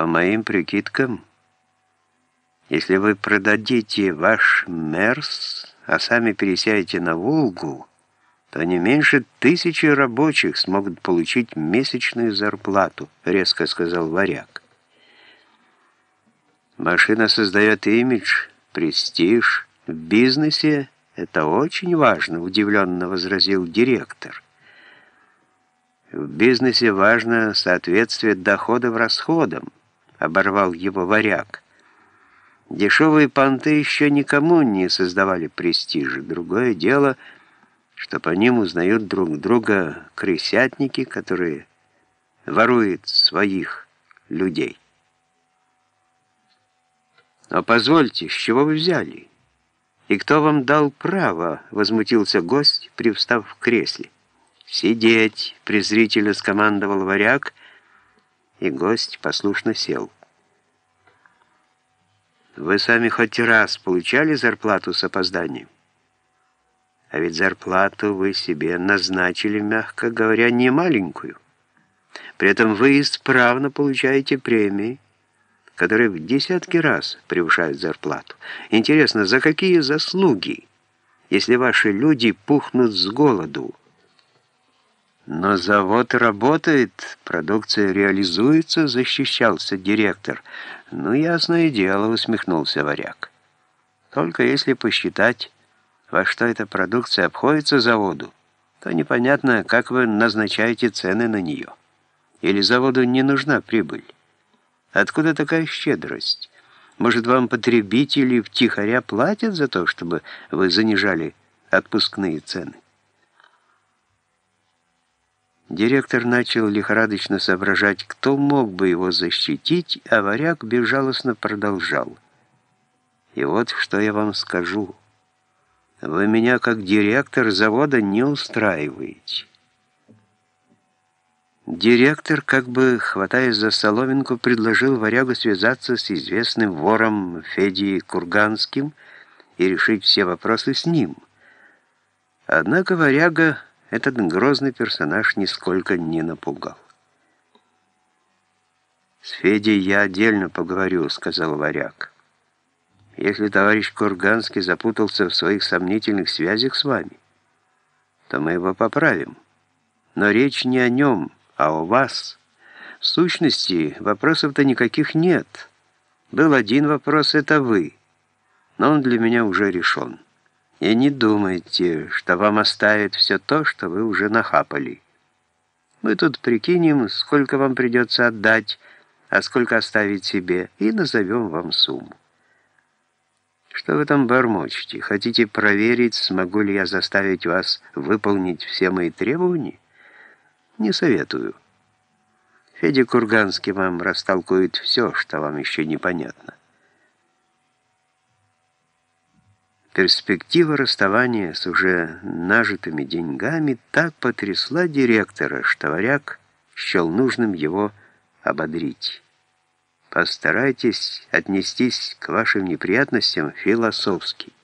По моим прикидкам, если вы продадите ваш Мерс, а сами пересядете на Волгу, то не меньше тысячи рабочих смогут получить месячную зарплату, резко сказал варяг. Машина создает имидж, престиж. В бизнесе это очень важно, удивленно возразил директор. В бизнесе важно соответствие доходов расходам, оборвал его варяг. Дешевые понты еще никому не создавали престижа. Другое дело, что по ним узнают друг друга крысятники, которые воруют своих людей. «Но позвольте, с чего вы взяли? И кто вам дал право?» — возмутился гость, привстав в кресле. «Сидеть!» — презрительно скомандовал варяг, и гость послушно сел. «Вы сами хоть раз получали зарплату с опозданием?» А ведь зарплату вы себе назначили, мягко говоря, не маленькую. При этом вы исправно получаете премии, которые в десятки раз превышают зарплату. Интересно, за какие заслуги, если ваши люди пухнут с голоду? Но завод работает, продукция реализуется, защищался директор. Ну, ясное дело, усмехнулся варяг. Только если посчитать, во что эта продукция обходится заводу, то непонятно, как вы назначаете цены на нее. Или заводу не нужна прибыль. Откуда такая щедрость? Может, вам потребители втихаря платят за то, чтобы вы занижали отпускные цены? Директор начал лихорадочно соображать, кто мог бы его защитить, а варяг безжалостно продолжал. «И вот что я вам скажу. Вы меня как директор завода не устраиваете». Директор, как бы хватаясь за соломинку, предложил варягу связаться с известным вором Федей Курганским и решить все вопросы с ним. Однако варяга этот грозный персонаж нисколько не напугал. «С Федей я отдельно поговорю», — сказал варяг. «Если товарищ Курганский запутался в своих сомнительных связях с вами, то мы его поправим. Но речь не о нем» а у вас? В сущности, вопросов-то никаких нет. Был один вопрос, это вы. Но он для меня уже решен. И не думайте, что вам оставят все то, что вы уже нахапали. Мы тут прикинем, сколько вам придется отдать, а сколько оставить себе, и назовем вам сумму. Что вы там бормочете? Хотите проверить, смогу ли я заставить вас выполнить все мои требования? Не советую. Федя Курганский вам растолкует все, что вам еще непонятно. Перспектива расставания с уже нажитыми деньгами так потрясла директора, что варяг счел нужным его ободрить. Постарайтесь отнестись к вашим неприятностям философски.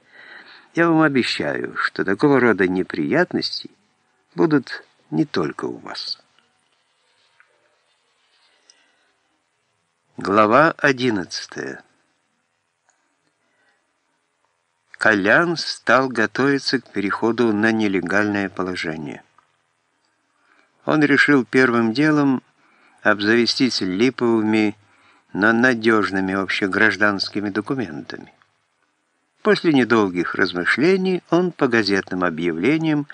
Я вам обещаю, что такого рода неприятности будут не только у вас. Глава 11 Колян стал готовиться к переходу на нелегальное положение. Он решил первым делом обзавестись липовыми, но надежными общегражданскими документами. После недолгих размышлений он по газетным объявлениям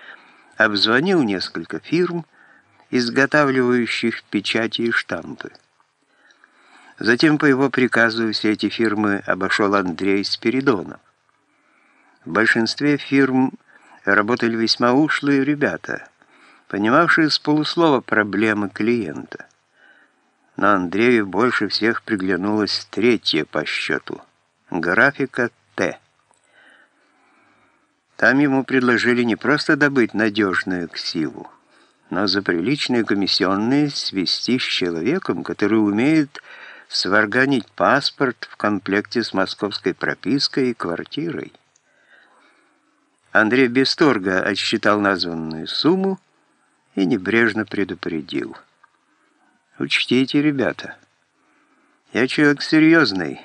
обзвонил несколько фирм, изготавливающих печати и штампы. Затем по его приказу все эти фирмы обошел Андрей Спиридонов. В большинстве фирм работали весьма ушлые ребята, понимавшие с полуслова проблемы клиента. Но Андрею больше всех приглянулась третья по счету – графика Т. Там ему предложили не просто добыть надежную ксиву, но за приличные комиссионные свести с человеком, который умеет сварганить паспорт в комплекте с московской пропиской и квартирой. Андрей без торга отсчитал названную сумму и небрежно предупредил. «Учтите, ребята, Я человек серьезный.